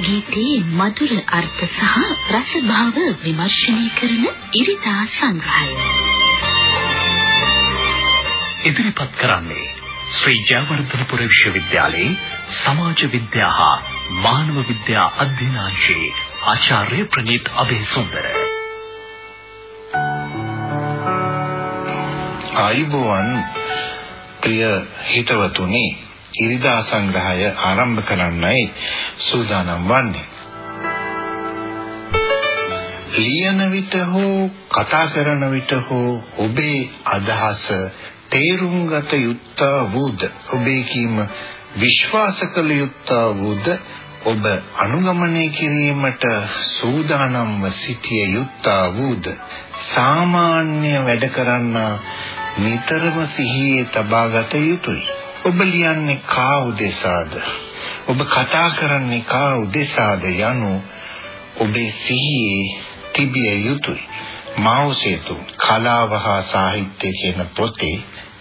ගීතයේ මధుර අර්ථ සහ රසභාව විමර්ශනය කරන ඉරිදා සංග්‍රහය. ඉදිරිපත් කරන්නේ ශ්‍රී ජයවර්ධනපුර විශ්වවිද්‍යාලයේ සමාජ විද්‍යා හා මානව විද්‍යා අධ්‍යනාංශයේ ආචාර්ය ප්‍රනීත් අබේසුන්දර. ආයුබෝවන් ප්‍රිය හිතවතුනි ඉරිදා සංග්‍රහය ආරම්භ කරන්නයි සූදානම් වන්නේ. ලියන විට හෝ කතා කරන විට හෝ ඔබේ අදහස තේරුම් ගත යුත්තා වූද? ඔබේ කීම විශ්වාස කළ යුත්තා වූද? ඔබ අනුගමනය කිරීමට සූදානම්ව සිටිය යුත්තා වූද? සාමාන්‍ය වැඩ කරන්න නිතරම සිහියේ තබා ගත යුතුයි. ඔබ ලියන්නේ කා උදෙසාද? ඔබ කතා කරන්නේ කා උදෙසාද යනු ඔබේ සිහියේ තිබිය යුතුයි. මාෝසේතු කලාව හා සාහිත්‍ය කියන පොතේ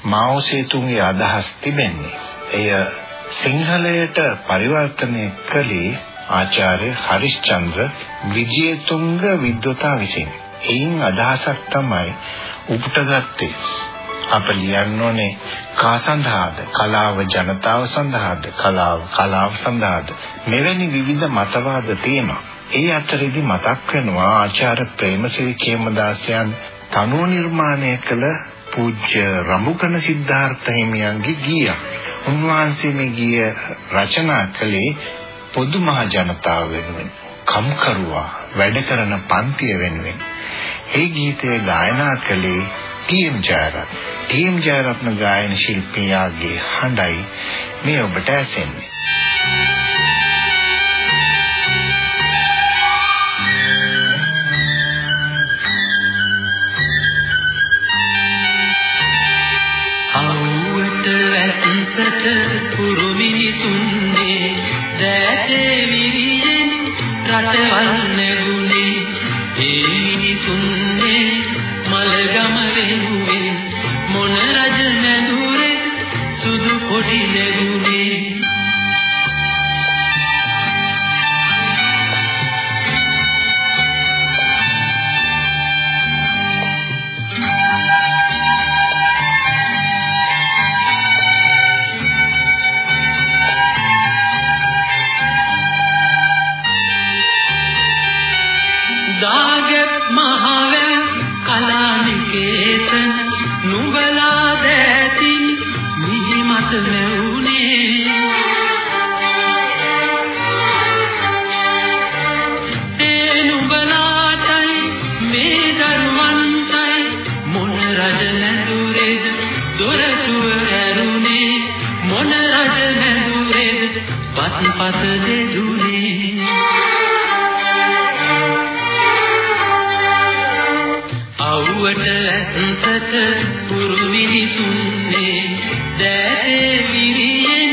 මාෝසේතුන්ගේ අදහස් තිබෙන්නේ. එය සිංහලයට පරිවර්තනය කළේ ආචාර්ය හරිශ්චන්ද්‍ර විජේතුංග විද්වතා විසින්. එයින් අදහසක් තමයි උපුටගත්තේ. අප ලියන්න ඕනේ කා සඳහාද? කලාව ජනතාව සඳහාද? කලාව කලාව සඳහාද? මෙවැනි විවිධ මතවාද තියෙනවා. ඒ අතරේදී මතක් වෙනවා ආචාර්ය ප්‍රේමසිරි කේමදාසයන් තනුව නිර්මාණය කළ පූජ්‍ය රමුකන සිද්ධාර්ථ හිමියන්ගේ ගීයක්. උන්වහන්සේ මේ ගීය රචනා කළේ පොදු මහ ජනතාව වෙනුවෙන් කම්කරුවා වැඩ කරන පන්තිය වෙනුවෙන්. ඒ ගීතය ගායනා කළේ ටීඑම් ජයරත්න ටීම් ජයරත්න ගායන ශිල්පියාගේ හඬයි මේ ඔබට ඇසෙන්නේ. අවුවට වැස්සට පුරු මිනිසුන්නේ දැතේ විරියෙන් රටවල් සුදු නැඳුරේද පත් පත දෙදුනේ අවුවට ඇන්සට පුරු මිනිසුන්නේ දැතේ විරියෙන්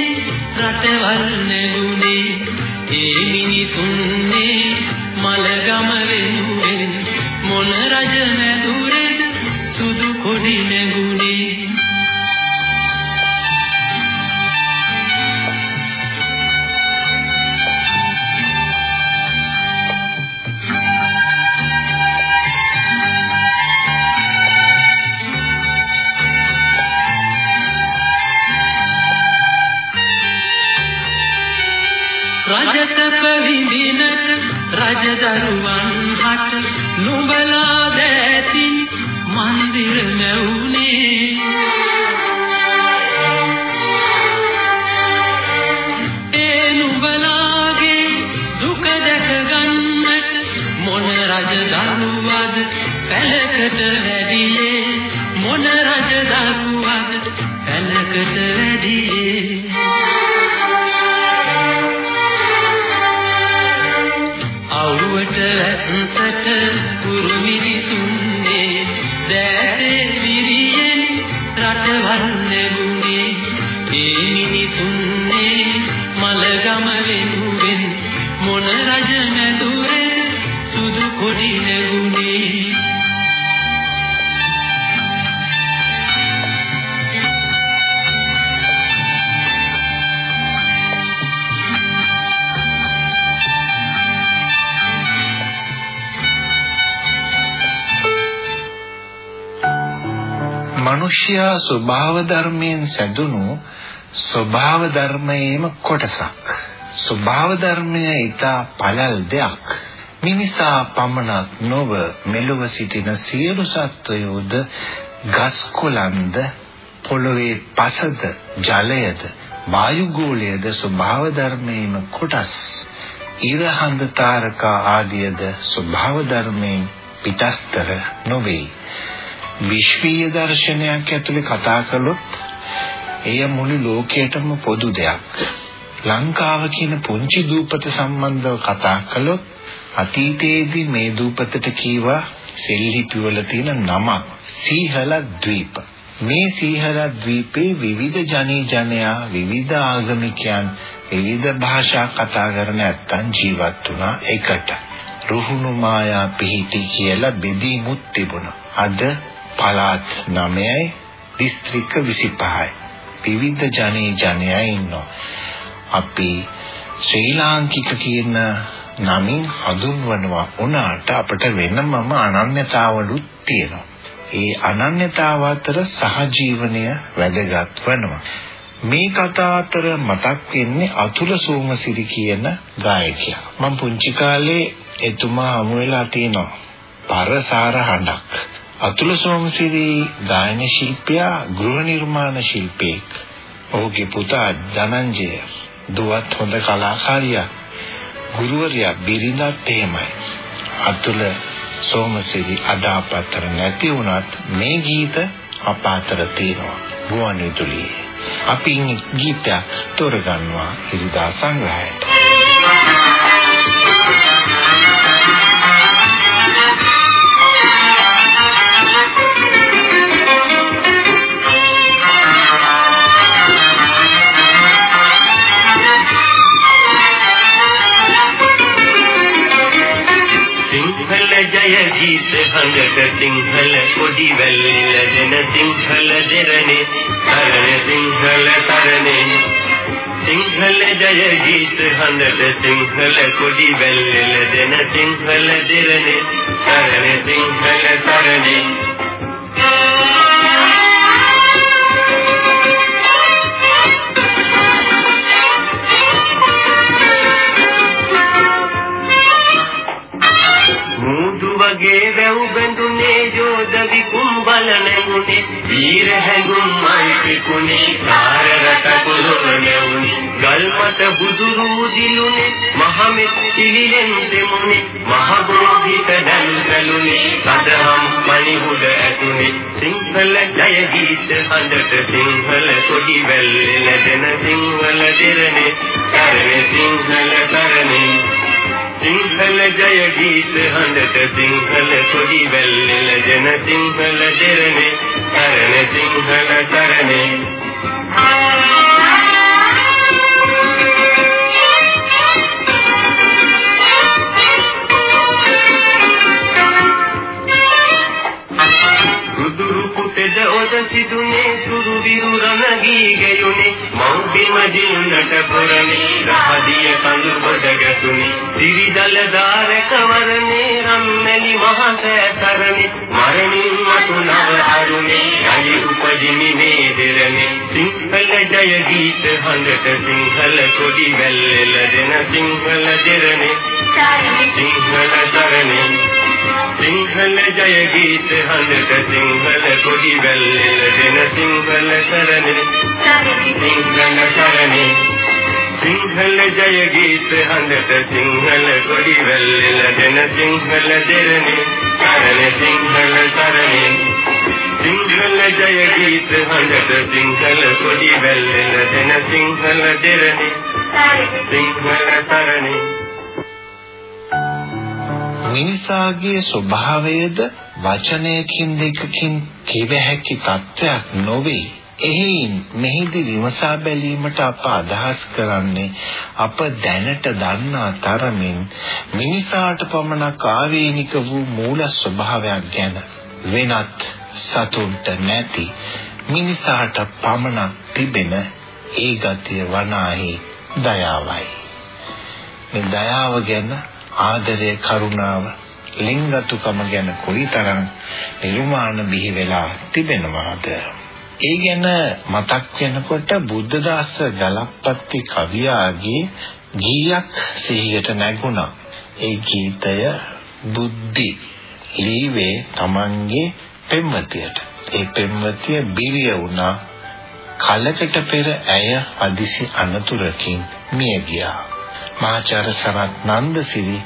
රටවල් නැගුනේ ඒ මිනිසුන්නේ මලගම වෙනුවෙන් මොන රජ නැදුරේද සුදු කොඩි නැගුනේ මිනිස්යා ස්වභාව ධර්මයෙන් සැදුණු ස්වභාව ධර්මයේම කොටසක්. ස්වභාව ධර්මය ඊට පළල් දෙයක්. මිනිසා පමණක් නොව මෙලොව සිටින සියලු සත්වයෝද ගස් කොළන්ද පොළොවේ පසද ජලයද වායුගෝලයේද ස්වභාව ධර්මයේම කොටස් ඉරහඳ තාරකා ආදියද ස්වභාව ධර්මයෙන් පිටස්තර නොවේ විශ්වීය දර්ශනයක් ඇතුලේ කතා කළොත් එය මුළු ලෝකයටම පොදු දෙයක් ලංකාව කියන පුංචි දූපත සම්බන්ධව කතා කළොත් අතීතයේදී මේ දූපතට කීවා සෙල්ලිපි වල තියෙන නම සීහල ද්වීප මේ සීහල ද්වීපේ විවිධ ජනී ජනයා විවිධ ආගමිකයන් විවිධ භාෂා කතා කරන ඇත්තන් ජීවත් වුණා එකට. රුහුණු මායා පිහිටි කියලා බෙදීමුත් තිබුණා. අද පළාත් 9යි දිස්ත්‍රික්ක 25යි. විවිධ ජනී ජනයා ඉන්නවා. අපි ශ්‍රී ලාංකික කියන නමින් හඳුන්වනවා වුණාට අපිට වෙනමම අනන්‍යතාවලුත් තියෙනවා. ඒ අනන්‍යතාව අතර සහජීවනය වැදගත් වෙනවා. මේ කතා අතර මතක් වෙන්නේ අතුල සෝමසිරි කියන ගායකයා. මම පුංචි කාලේ එතුමා හමු වෙලා තිනවා. පරසාර හඬක්. අතුල සෝමසිරි ගායන ශිල්පියා ගෘහ නිර්මාණ ශිල්පියෙක්. ඔහුගේ පුතා ධනංජය දුවත් හොඳ කලාකාරියා. ගුරුවරයා බිරිඳත් එහෙමයි. අතුල සෝමසිරි අදාපතර නැති වුණත් මේ ගීත අප අතර තියෙනවා. ගුවන් විදුලියේ අපි ගීතයක් තෝරගන්නවා ඉරිදා සංග්‍රහයට. ජය ගීත හඬට සිංහල කොඩි වැල්ලිල දෙන සිංහල දෙරනේ තරණ සිංහල තරනේ සිංහල ජය ගීත හඬට සිංහල කොඩි වැල්ලිල දෙන සිංහල දෙරනේ තරණ සිංහල තරනේ වගේ වැව් බඳුනේ යෝධ විකුම් බල නැගුනේ වීර හැඟුම් මල්පිකුනේ කාර රට කුලොල නැවුනේ ගල් මත බුදුරු දිලුනේ මහමෙත් පිළිලෙන් දෙමුනේ මහ බෝධිත දල් කලුනේ සදහම් මණිහුඩ ඇතුනේ. සිංහල ජය ගීත හඬට සිංහල කොඩි වැල් ලැබෙන සිංහල දෙරනේ කරේ සිංහල කරනේ සිංහල ජය ගීත හඬට සිංහල කොඩි වැල්ලෙල ජන සිංහල දෙරනේ කරන සිංහල කරනේ සිදුනේ සුරු විරු රණගී ගයුනේ මෞබිම දින්නට පුරමේ රහදිය කඳු බඩ ගැසුනේ. සිරිදල දාරක වරනේ රම්මැලි මහසෑ තරනේ මරණින් මතුනව අරුනේ අලි උපදිමි මේ දෙරනේ සිංහල ජය ගීත හඬට සිංහල කොඩි වැල්ලෙල දෙන සිංහල දෙරනේ සිංහල තරනේ සිංහල ජය ගීත හඬට සිංහල කොඩි වැල්ලෙල දෙන සිංහල සරණේ. සිංහල සරණේ. සිංහල ජය ගීත හඬට සිංහල කොඩි වැල්ලෙල දෙන සිංහල දෙරණේ. සරණ සිංහල සරණේ. සිංහල ජය ගීත හඬට සිංහල කොඩි වැල්ලෙල දෙන සිංහල දෙරණේ. සිංහල සරණේ. මිනිසාගේ ස්වභාවයද වචනයකින් දෙකකින් කිව හැකි තත්වයක් නොවේ. එහෙයින් මෙහිදී විමසා බැලීමට අප අදහස් කරන්නේ අප දැනට දන්නා තරමින් මිනිසාට පමණක් ආවේනික වූ මූල ස්වභාවයක් ගැන වෙනත් සතුන්ට නැති මිනිසාට පමණක් තිබෙන ඒ ගතිය වනාහි දයාවයි. මේ දයාව ගැන ආදරය කරුණාව ලිංගතුකම ගැන කොයිතරම් නිර්මාණ බිහි වෙලා තිබෙනවාද? ඒ ගැන මතක් වෙනකොට බුද්ධදාස ගලප්පත්ති කවියාගේ ගීයක් සිහියට නැගුණා. ඒ ගීතය බුද්ධි ලීවේ Tamange පෙම්වතියට. ඒ පෙම්වතිය බිරිය වුණා. කලකට පෙර ඇය අදිසි අනතුරකින් මිය ගියා. මහාචාර්ය සරත් නන්දසිරි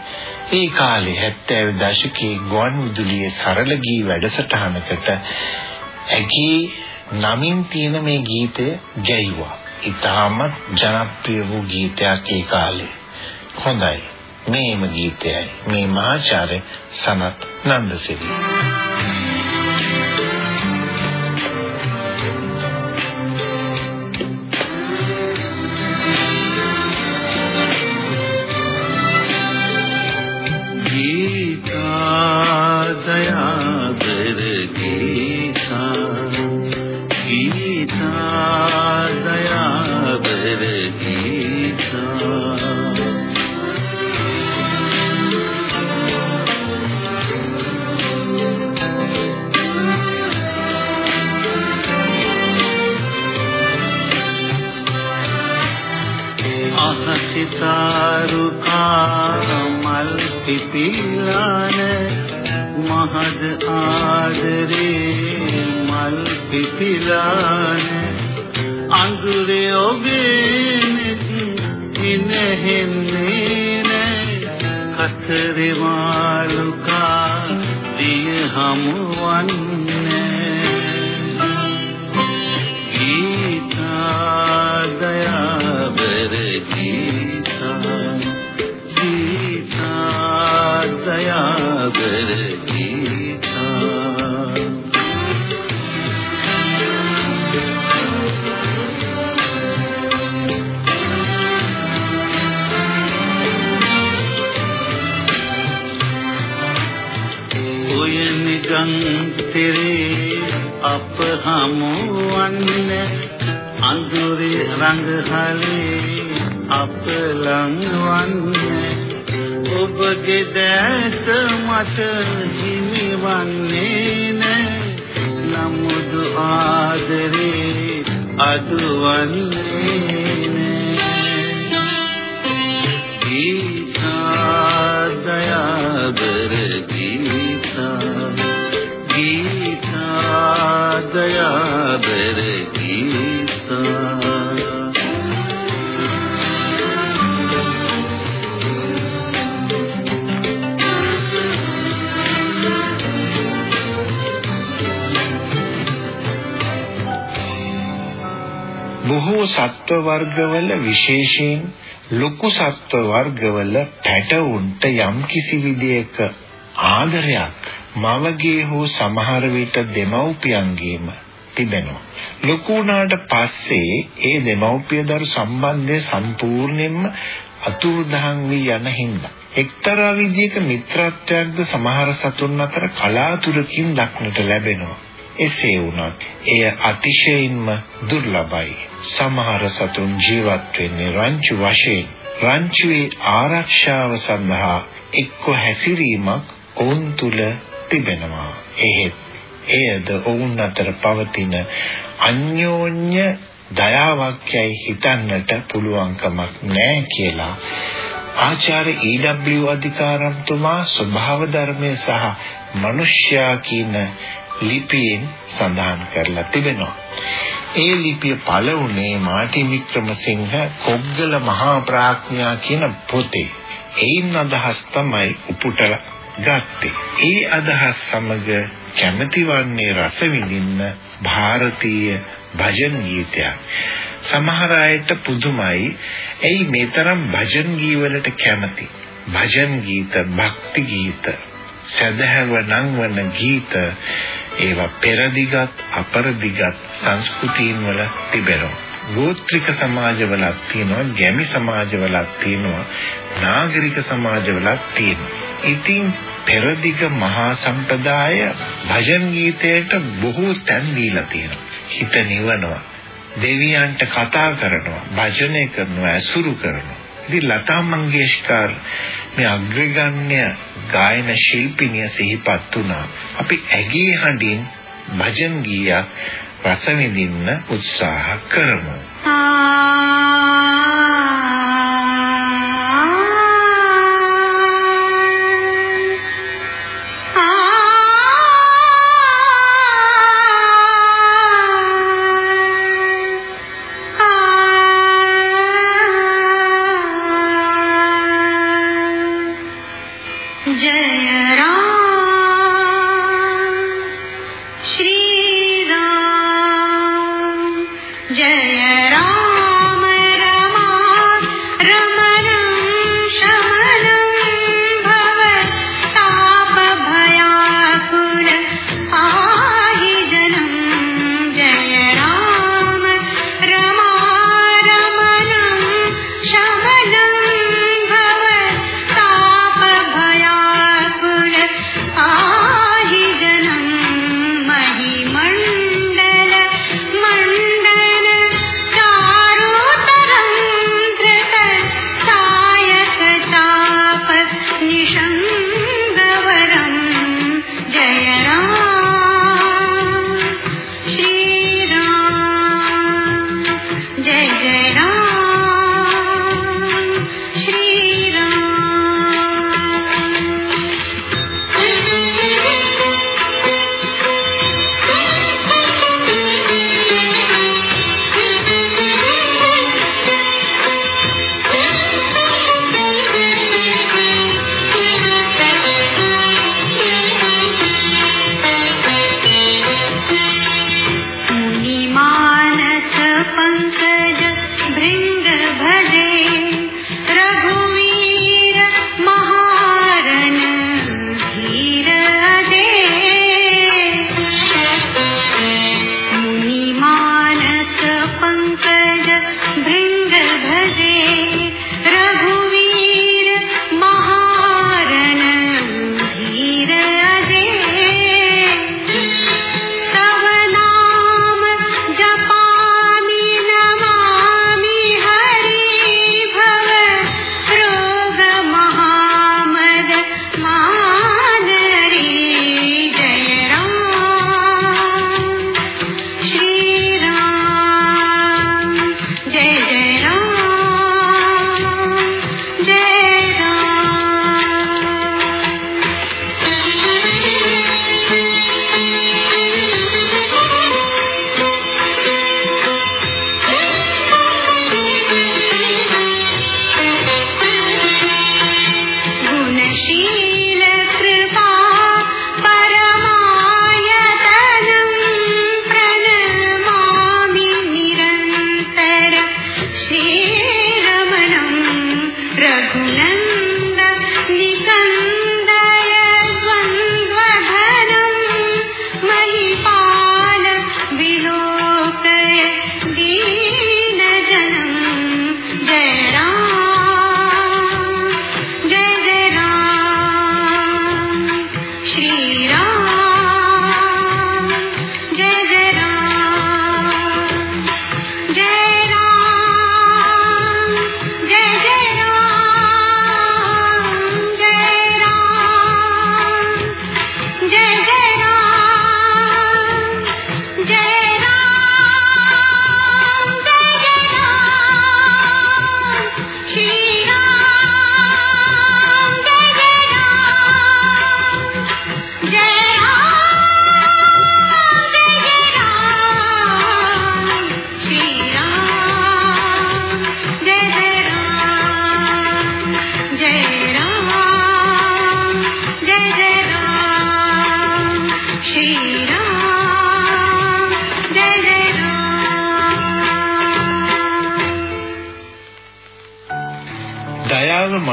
ඒ කාලේ 70 දශකයේ ගුවන් විදුලියේ සරල ගී වැඩසටහනකට ඇගේ නමින් තියෙන මේ ගීතය ගැයුවා. ඉතාමත් ජනප්‍රිය වූ ගීතයක් ඒ කාලේ. හොඳයි. මේම ගීතයයි. මේ මහාචාර්ය සනත් නන්දසිරි. පිපිලාන මහද ආදරේ මල් පිපිලාන අඟුරේ ඔබේ නෙත් ඉනෙහෙන්නේ නැ කතරේ මාළුකා දිය හමුවන්නේ තෙරේ අප හමුවන්නේ අඳුරේ රඟහලේ අප ලංවන්නේ ඔබගේ දැස මට හිමිවන්නේ නැ. නමුදු ආදරේ අදුවන්නේ නැ. දයාබර ගීතා බොහෝ සත්ව වර්ගවල විශේෂයෙන් ලොකු සත්ව වර්ගවල පැටවුන්ට යම් කිසි විදියක ආදරයක් මවගේ හෝ සමහර විට දෙමව්පියන්ගේම තිබෙනවා. ලොකු වුණාට පස්සේ ඒ දෙමව්පිය දරු සම්බන්ධය සම්පූර්ණයෙන්ම අතුරුදහන් වී යන හින්දා එක්තරා විදියක මිත්‍රත්වයක්ද සමහර සතුන් අතර කලාතුරකින් දක්නට ලැබෙනවා. එසේ වුණත් එය අතිශයින්ම දුර්ලභයි. සමහර සතුන් ජීවත් වෙන්නේ රංචු වශයෙන්. රංචුවේ ආරක්ෂාව සඳහා එක්ක හැසිරීමක් ඔවුන් තුල තිබෙනවා. එහෙත් එයද ඔවුන් අතර පවතින අන්‍යෝන්‍ය දයාවක් යයි හිතන්නට පුළුවන්කමක් නැහැ කියලා ආචාර්ය ඊ.ඩබ්ලිව් අධිකාරම්තුමා ස්වභාව ධර්මයේ සහ මිනිස්යා කියන ලිපියෙන් සඳහන් කරලා තිබෙනවා. ඒ ලිපිය පළ වුණේ මාටින් වික්‍රමසිංහ කොග්ගල මහා ප්‍රඥා කියන පොතේ. එයින් අදහස් තමයි උපුටලා ගත්තේ. ඒ අදහස් සමග කැමැතිවන්නේ රස විඳින්න ಭಾರತೀಯ භජන් ගීතයක්. සමහර අයට පුදුමයි ඇයි මේ තරම් භජන් ගීවලට කැමති. භජන් ගීත, භක්ති ගීත, සදහව නංවන ගීත ඒවා පෙරදිගත් අපරදිගත් සංස්කෘතීන් වල තිබෙනවා. ගෝත්‍රික සමාජවලක් තියෙනවා, ගැමි සමාජවලක් තියෙනවා, නාගරික සමාජවලක් තියෙනවා. ඉතින් පෙරදිග මහා සම්ප්‍රදාය භජන් ගීතයට බොහෝ තැන් දීලා තියෙනවා. හිත නිවනවා. දෙවියන්ට කතා කරනවා, භජනය කරනවා, ඇසුරු කරනවා. ඉතින් ලතා මංගেশකර් මේ අග්‍රගණ්‍ය ගායන ශිල්පිනිය සිහිපත් වුණා. අපි ඇගේ හඬින් භජන් ගීයක් රස විඳින්න උත්සාහ කරමු. ආ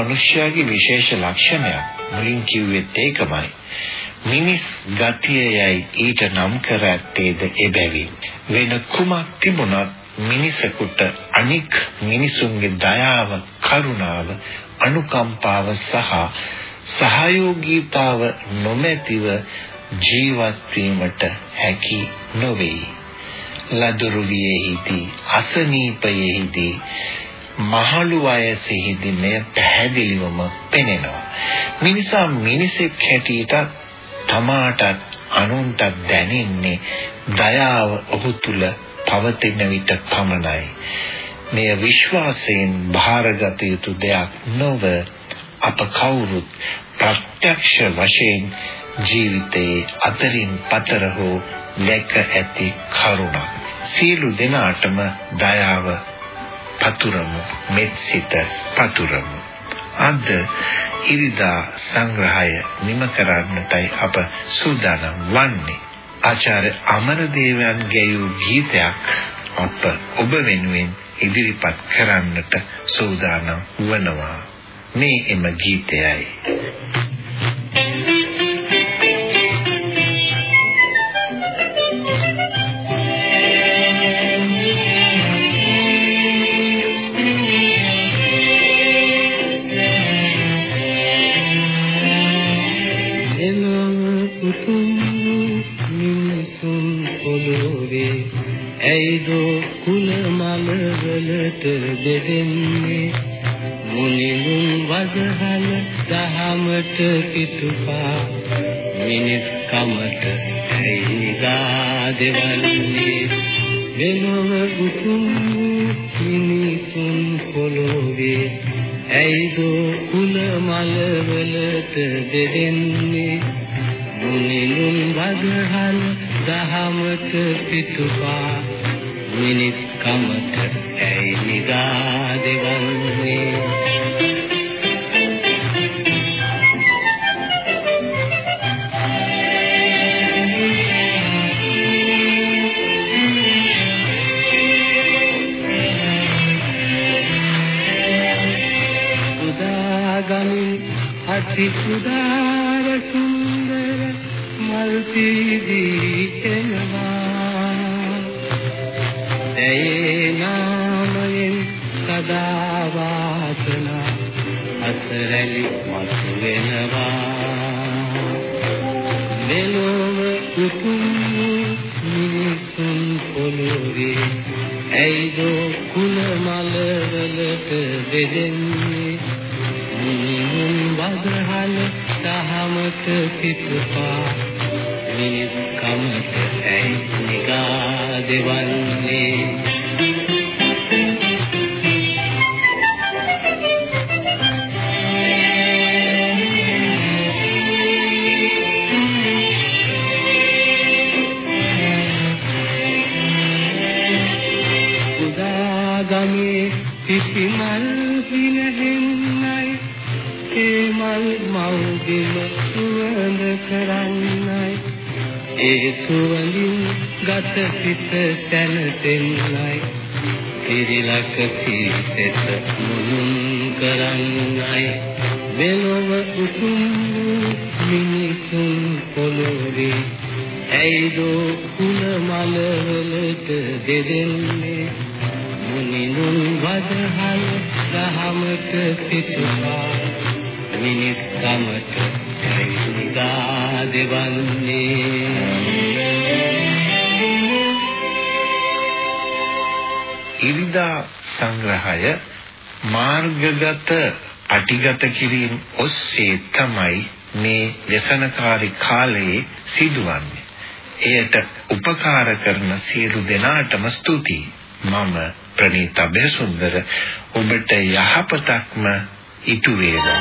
දයාව මිනිස්යාගේ විශේෂ ලක්ෂණයක්. මුලින් කිව්වෙත් ඒකමයි. මිනිස් ගතිය යයි ඊට නම් කර ඇත්තේද එබැවින්. වෙන කුමක් තිබුණත් මිනිසෙකුට අනික් මිනිසුන්ගේ දයාව, කරුණාව, අනුකම්පාව සහ සහයෝගීතාව නොමැතිව ජීවත් වීමට හැකි නොවේ. ලදරු වියෙහිදී අසනීපයෙහිදී මහලු වයසෙහිදී මෙය පැහැදිලිවම පෙනෙනවා. මිනිසා මිනිසෙක් හැටියට තමාටත් අනුන්ටත් දැනෙන්නේ දයාව ඔහු තුල පවතින විට පමණයි. මෙය විශ්වාසයෙන් බාරගත යුතු දෙයක් නොව අප කවුරුත් ප්‍රත්‍යක්ෂ වශයෙන් ජීවිතයේ අතරින් පතර හෝ දැක ඇති කරුණක්. සියලු දෙනාටම දයාව පතුරමු මෙත්සිත පතුරමු. අද ඉරිදා සංග්‍රහය නිම කරන්නටයි අප සූදානම් වන්නේ. ආචාර්ය අමරදේවයන් ගැයූ ගීතයක් අප ඔබ වෙනුවෙන් ඉදිරිපත් කරන්නට සූදානම් වනවා. මේ එම ගීතයයි. දෙදෙන්නේ දහමට පිටුපා මිනිත් කමට ඇයිගා දෙවන්නේ. වෙනම උතුම් මිනිසුන් පොළොවේ ඇයිදෝ කුල මල වලට දෙදෙන්නේ මුනිඳුන් වදහන දහමට පිටුපා It's සිත තැනතෙන්නයි ඉරිලක සීතෙත මුළුන් කරන්නයි. වෙනව උතුම් මිනිසුන් පොළොවේ ඇයිදෝ කුල මල වලට දෙදෙන්නේ? මුනිනුන් වදහල් දහමට පිටුපා මිනිත් කමට ඇයිදා දෙවන්නේ. ඉරිදා සංග්‍රහය මාර්ගගත අටිගත කිරීම ඔස්සේ තමයි මේ වසනකාරී කාලයේ සිදුවන්නේ. එයට උපකාර කරන සියලු දෙනාටම ස්තුතියි. මම ප්‍රණීතා බෙසුන්දර ඔබට යහපතක්ම ඉටු වේවා.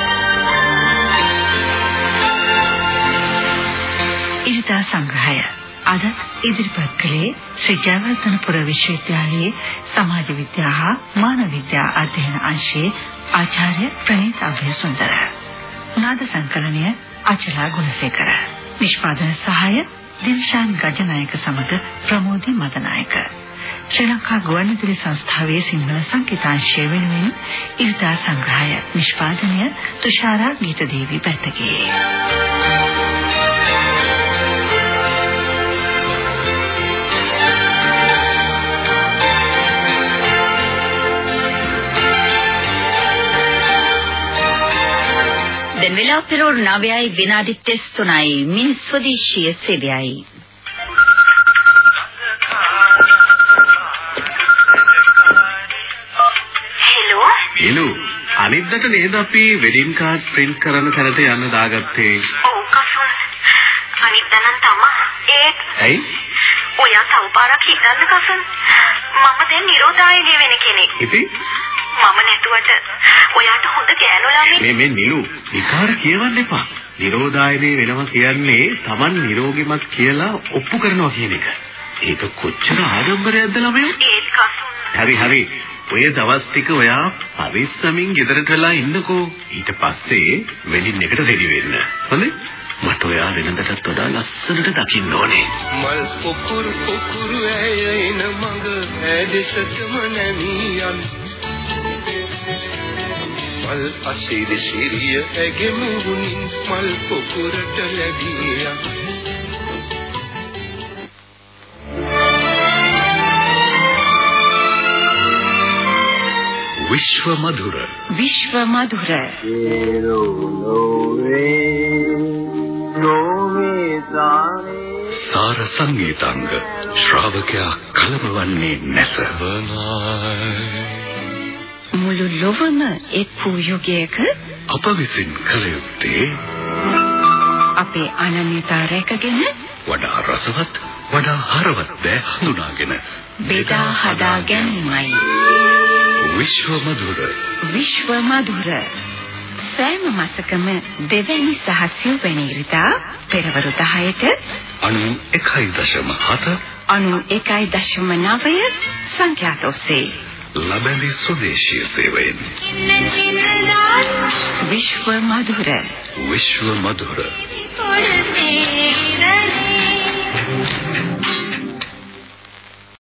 ඉරිදා සංග්‍රහය අද ඉදිරිපත් කළේ ශ්‍රී ජයවර්ධනපුර විශ්වවිද්‍යාලයේ සමාජ විද්‍යා හා මානව විද්‍යා අධ්‍යයන අංශයේ ආචාර්ය ප්‍රනීත් අභයසුන්දර. නාද සංකලනය අචලා ගුණසේකර. නිෂ්පාදන සහාය දිල්ෂාන් ගජනායක සමග ප්‍රමෝදි මදනායක. ශ්‍රී ලංකා ගුවන්විදුලි සංස්ථාවේ සිංහල සංගීතාංශය වෙනුවෙන් ඉරිදා සංග්‍රහය නිෂ්පාදනය තුෂාරා ගීතදේවි පැත්තගේ. දැන් වෙලාව පෙරවරු 9යි විනාඩි 33යි මිනිස් ස්වදේශීය සේවයයි. හෙලෝ එළු අනිද්දාට නේද අපි වෙඩින් කාඩ් print කරන තැනට යන්න දාගත්තේ. ඔව් කසුන්. අනිද්දා නම් තමයි. ඒත් ඇයි? ඔයා තව පාරක් හිතන්න කසුන්. මම දැන් නිරෝධායනය වෙන කෙනෙක්. ඉතින් මම නැතුවට ඔයාට හොඳ ගෑනු ළමයි. මේ මේ නිලු විකාර කියවන්න එපා. නිරෝධායනයේ වෙනවා කියන්නේ Taman නිරෝගිමත් කියලා ඔප්පු කරනවා කියන එක. ඒක කොච්චර ආඩම්බරයක්ද ළමයෝ? ඒත් කසුන්. හරි හරි. ඔය දවස් ටික ඔයා පරිස්සමින් ගෙදරට වෙලා ඉන්නකෝ. ඊට පස්සේ වෙඩින් එකට රෙඩි වෙන්න. හොඳේ? මට ඔයා වෙනදටත් වඩා ලස්සනට දකින්න ඕනේ. මල් පොකුරු පොකුරු ඇය එන මඟ ඇදෙසටම නැමියන් මල් අසිරි සිරිය ඇගේ මුහුණින් මල් පොකුරට ලැබියා. විශ්ව මధుර විශ්ව මధుර සාර. සංගීතංග ශ්‍රාවකයා කලබවන්නේ නැත මුළු ලොවම එක් වූ යුගයක අප විසින් කළ යුත්තේ අපේ අනන්‍යතා රැකගෙන වඩා රසවත් වඩා හරවත් දෑ හඳුනාගෙන. බෙදා හදා ගැනීමයි විශ්ව මధుර විශ්ව මధుර සෑම මාසකම දෙවැනි සහ සිව්වැනි ඉරිදා පෙරවරු 10ට 91.7 91.9 සංඛ්‍යාත ඔස්සේ ලබැඳි ස්වදේශීය සේවයෙන්. විශ්ව මధుර. විශ්ව මధుර. පොඩ තේරෙන්නේ